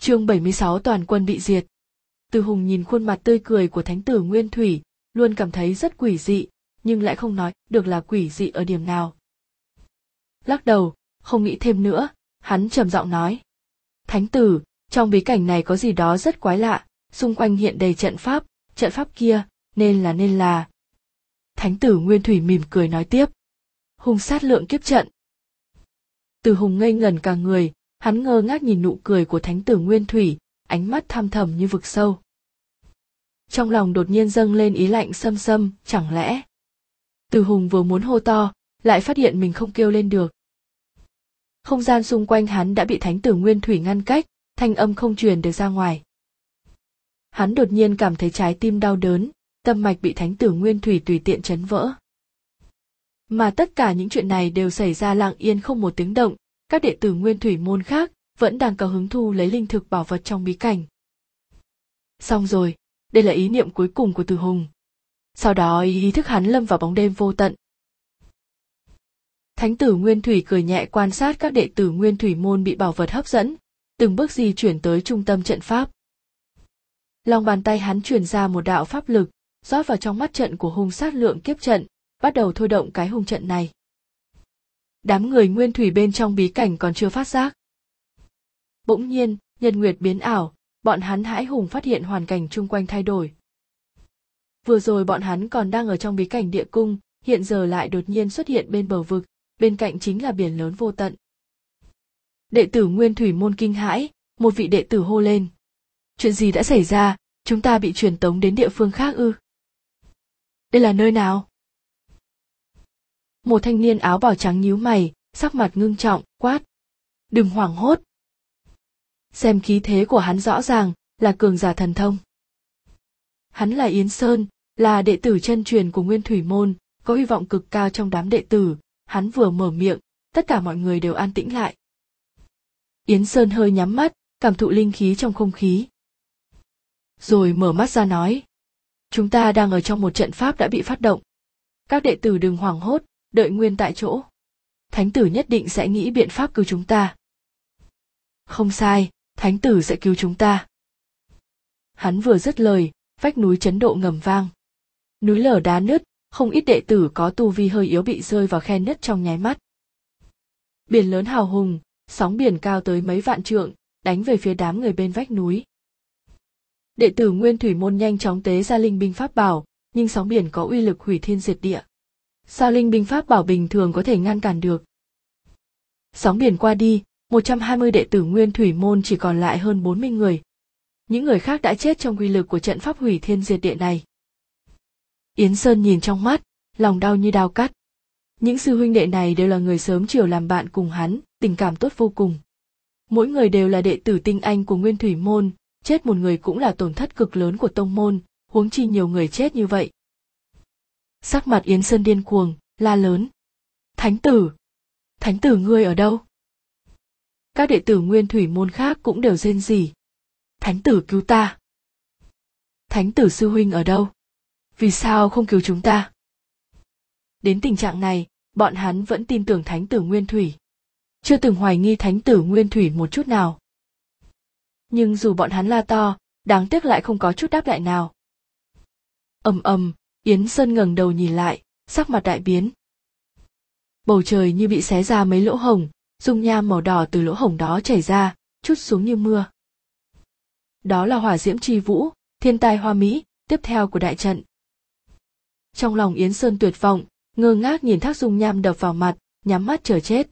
Chương 76 toàn quân bị diệt. Từ Hùng nhìn khuôn mặt tươi cười của thánh tử Nguyên Thủy, luôn cảm thấy rất quỷ dị, nhưng lại không nói được là quỷ dị ở điểm nào. Lắc đầu, không nghĩ thêm nữa, hắn trầm giọng nói. Thánh tử, trong bí cảnh này có gì đó rất quái lạ, xung quanh hiện đầy trận pháp, trận pháp kia, nên là nên là. Thánh tử Nguyên Thủy mỉm cười nói tiếp. Hung sát lượng kiếp trận. Từ hùng ngây ngần cả người, hắn ngơ ngác nhìn nụ cười của thánh tử Nguyên Thủy, ánh mắt thăm thầm như vực sâu. Trong lòng đột nhiên dâng lên ý lạnh xâm xâm, chẳng lẽ. Từ hùng vừa muốn hô to, lại phát hiện mình không kêu lên được. Không gian xung quanh hắn đã bị thánh tử Nguyên Thủy ngăn cách, thanh âm không truyền được ra ngoài. Hắn đột nhiên cảm thấy trái tim đau đớn, tâm mạch bị thánh tử Nguyên Thủy tùy tiện chấn vỡ. Mà tất cả những chuyện này đều xảy ra lặng yên không một tiếng động, các đệ tử Nguyên Thủy môn khác vẫn đang có hứng thu lấy linh thực bảo vật trong bí cảnh. Xong rồi, đây là ý niệm cuối cùng của Từ Hùng. Sau đó ý thức hắn lâm vào bóng đêm vô tận. Thánh tử Nguyên Thủy cười nhẹ quan sát các đệ tử Nguyên Thủy môn bị bảo vật hấp dẫn, từng bước di chuyển tới trung tâm trận pháp. Lòng bàn tay hắn truyền ra một đạo pháp lực, rót vào trong mắt trận của hung sát lượng kiếp trận, bắt đầu thôi động cái hung trận này. Đám người nguyên thủy bên trong bí cảnh còn chưa phát giác. Bỗng nhiên, nhật nguyệt biến ảo, bọn hắn hãi hùng phát hiện hoàn cảnh chung quanh thay đổi. Vừa rồi bọn hắn còn đang ở trong bí cảnh địa cung, hiện giờ lại đột nhiên xuất hiện bên bờ vực, bên cạnh chính là biển lớn vô tận. Đệ tử Nguyên Thủy môn kinh hãi, một vị đệ tử hô lên. Chuyện gì đã xảy ra, chúng ta bị truyền tống đến địa phương khác ư? Đây là nơi nào? Một thanh niên áo bào trắng nhíu mày, sắc mặt ngưng trọng, quát. Đừng hoảng hốt. Xem khí thế của hắn rõ ràng, là cường giả thần thông. Hắn là Yến Sơn, là đệ tử chân truyền của Nguyên Thủy Môn, có hy vọng cực cao trong đám đệ tử, hắn vừa mở miệng, tất cả mọi người đều an tĩnh lại. Yến Sơn hơi nhắm mắt, cảm thụ linh khí trong không khí. Rồi mở mắt ra nói. Chúng ta đang ở trong một trận pháp đã bị phát động. Các đệ tử đừng hoảng hốt, đợi nguyên tại chỗ. Thánh tử nhất định sẽ nghĩ biện pháp cứu chúng ta. Không sai, thánh tử sẽ cứu chúng ta. Hắn vừa dứt lời, vách núi chấn độ ngầm vang. Núi lở đá nứt, không ít đệ tử có tu vi hơi yếu bị rơi vào khe nứt trong nháy mắt. Biển lớn hào hùng, sóng biển cao tới mấy vạn trượng, đánh về phía đám người bên vách núi. Đệ tử Nguyên Thủy Môn nhanh chóng tế ra linh binh pháp bảo, nhưng sóng biển có uy lực hủy thiên diệt địa. Sao linh binh pháp bảo bình thường có thể ngăn cản được? Sóng biển qua đi, 120 đệ tử Nguyên Thủy Môn chỉ còn lại hơn 40 người. Những người khác đã chết trong quy lực của trận pháp hủy thiên diệt địa này. Yến Sơn nhìn trong mắt, lòng đau như đau cắt. Những sư huynh đệ này đều là người sớm chiều làm bạn cùng hắn, tình cảm tốt vô cùng. Mỗi người đều là đệ tử tinh anh của Nguyên Thủy Môn, chết một người cũng là tổn thất cực lớn của tông môn, huống chi nhiều người chết như vậy. Sắc mặt Yến Sơn điên cuồng, la lớn. Thánh tử! Thánh tử ngươi ở đâu? Các đệ tử Nguyên Thủy Môn khác cũng đều rên rỉ. Thánh tử cứu ta! Thánh tử sư huynh ở đâu? Vì sao không cứu chúng ta? Đến tình trạng này, bọn hắn vẫn tin tưởng thánh tử Nguyên Thủy. Chưa từng hoài nghi thánh tử Nguyên Thủy một chút nào. Nhưng dù bọn hắn la to, đáng tiếc lại không có chút đáp lại nào. ầm ầm, Yến Sơn ngẩng đầu nhìn lại, sắc mặt đại biến. Bầu trời như bị xé ra mấy lỗ hồng, dung nham màu đỏ từ lỗ hồng đó chảy ra, chút xuống như mưa. Đó là hỏa diễm chi vũ, thiên tai hoa mỹ, tiếp theo của đại trận. Trong lòng Yến Sơn tuyệt vọng, ngơ ngác nhìn thác dung nham đập vào mặt, nhắm mắt chờ chết.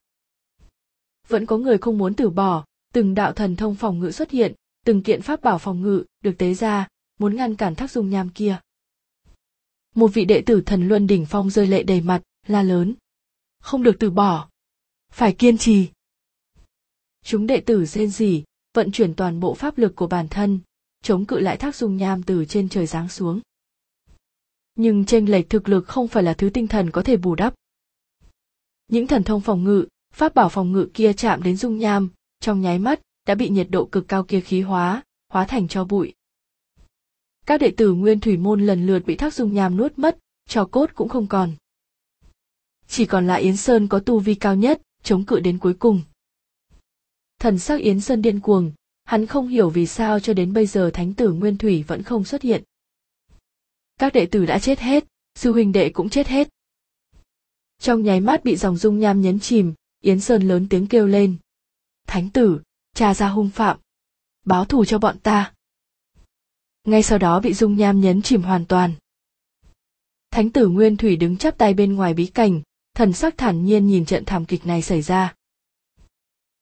Vẫn có người không muốn từ bỏ, từng đạo thần thông phòng ngự xuất hiện, từng kiện pháp bảo phòng ngự được tế ra, muốn ngăn cản thác dung nham kia. Một vị đệ tử thần luân đỉnh phong rơi lệ đầy mặt, la lớn. Không được từ bỏ. Phải kiên trì. Chúng đệ tử rên rỉ, vận chuyển toàn bộ pháp lực của bản thân, chống cự lại thác dung nham từ trên trời giáng xuống nhưng tranh lệch thực lực không phải là thứ tinh thần có thể bù đắp. Những thần thông phòng ngự, pháp bảo phòng ngự kia chạm đến dung nham, trong nháy mắt đã bị nhiệt độ cực cao kia khí hóa, hóa thành cho bụi. Các đệ tử Nguyên Thủy môn lần lượt bị thác dung nham nuốt mất, cho cốt cũng không còn. Chỉ còn lại Yến Sơn có tu vi cao nhất, chống cự đến cuối cùng. Thần sắc Yến Sơn điên cuồng, hắn không hiểu vì sao cho đến bây giờ thánh tử Nguyên Thủy vẫn không xuất hiện. Các đệ tử đã chết hết, sư huynh đệ cũng chết hết. Trong nháy mắt bị dòng dung nham nhấn chìm, Yến Sơn lớn tiếng kêu lên. Thánh tử, cha ra hung phạm. Báo thù cho bọn ta. Ngay sau đó bị dung nham nhấn chìm hoàn toàn. Thánh tử Nguyên Thủy đứng chắp tay bên ngoài bí cảnh, thần sắc thản nhiên nhìn trận thảm kịch này xảy ra.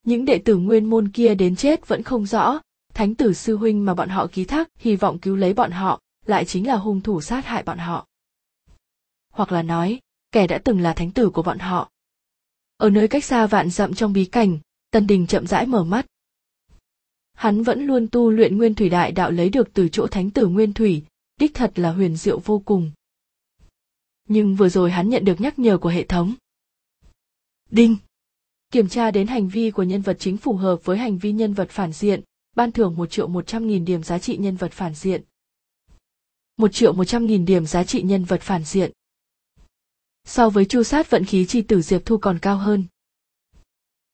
Những đệ tử nguyên môn kia đến chết vẫn không rõ, thánh tử sư huynh mà bọn họ ký thác hy vọng cứu lấy bọn họ, lại chính là hung thủ sát hại bọn họ. Hoặc là nói, kẻ đã từng là thánh tử của bọn họ. Ở nơi cách xa vạn dặm trong bí cảnh, Tân Đình chậm rãi mở mắt. Hắn vẫn luôn tu luyện nguyên thủy đại đạo lấy được từ chỗ thánh tử nguyên thủy, đích thật là huyền diệu vô cùng. Nhưng vừa rồi hắn nhận được nhắc nhở của hệ thống. Đinh! Kiểm tra đến hành vi của nhân vật chính phù hợp với hành vi nhân vật phản diện, ban thưởng một triệu một trăm nghìn điểm giá trị nhân vật phản diện. Một triệu một trăm nghìn điểm giá trị nhân vật phản diện. So với chu sát vận khí chi tử Diệp Thu còn cao hơn.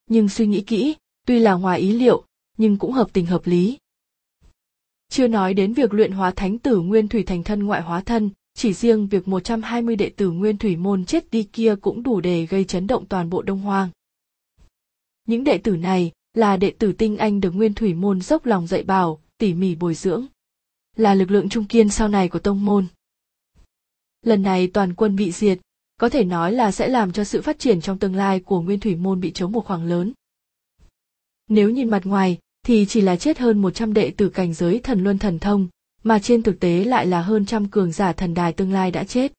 Nhưng suy nghĩ kỹ, tuy là ngoài ý liệu, nhưng cũng hợp tình hợp lý. Chưa nói đến việc luyện hóa thánh tử nguyên thủy thành thân ngoại hóa thân, chỉ riêng việc 120 đệ tử nguyên thủy môn chết đi kia cũng đủ để gây chấn động toàn bộ Đông Hoang. Những đệ tử này là đệ tử tinh anh được nguyên thủy môn dốc lòng dạy bảo, tỉ mỉ bồi dưỡng. Là lực lượng trung kiên sau này của tông môn. Lần này toàn quân bị diệt, có thể nói là sẽ làm cho sự phát triển trong tương lai của nguyên thủy môn bị chống một khoảng lớn. Nếu nhìn mặt ngoài, thì chỉ là chết hơn 100 đệ tử cảnh giới thần luân thần thông, mà trên thực tế lại là hơn trăm cường giả thần đài tương lai đã chết.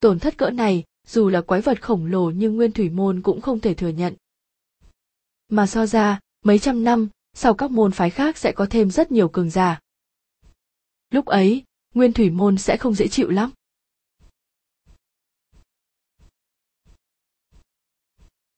Tổn thất cỡ này, dù là quái vật khổng lồ nhưng nguyên thủy môn cũng không thể thừa nhận. Mà so ra, mấy trăm năm, sau các môn phái khác sẽ có thêm rất nhiều cường giả. Lúc ấy, nguyên thủy môn sẽ không dễ chịu lắm.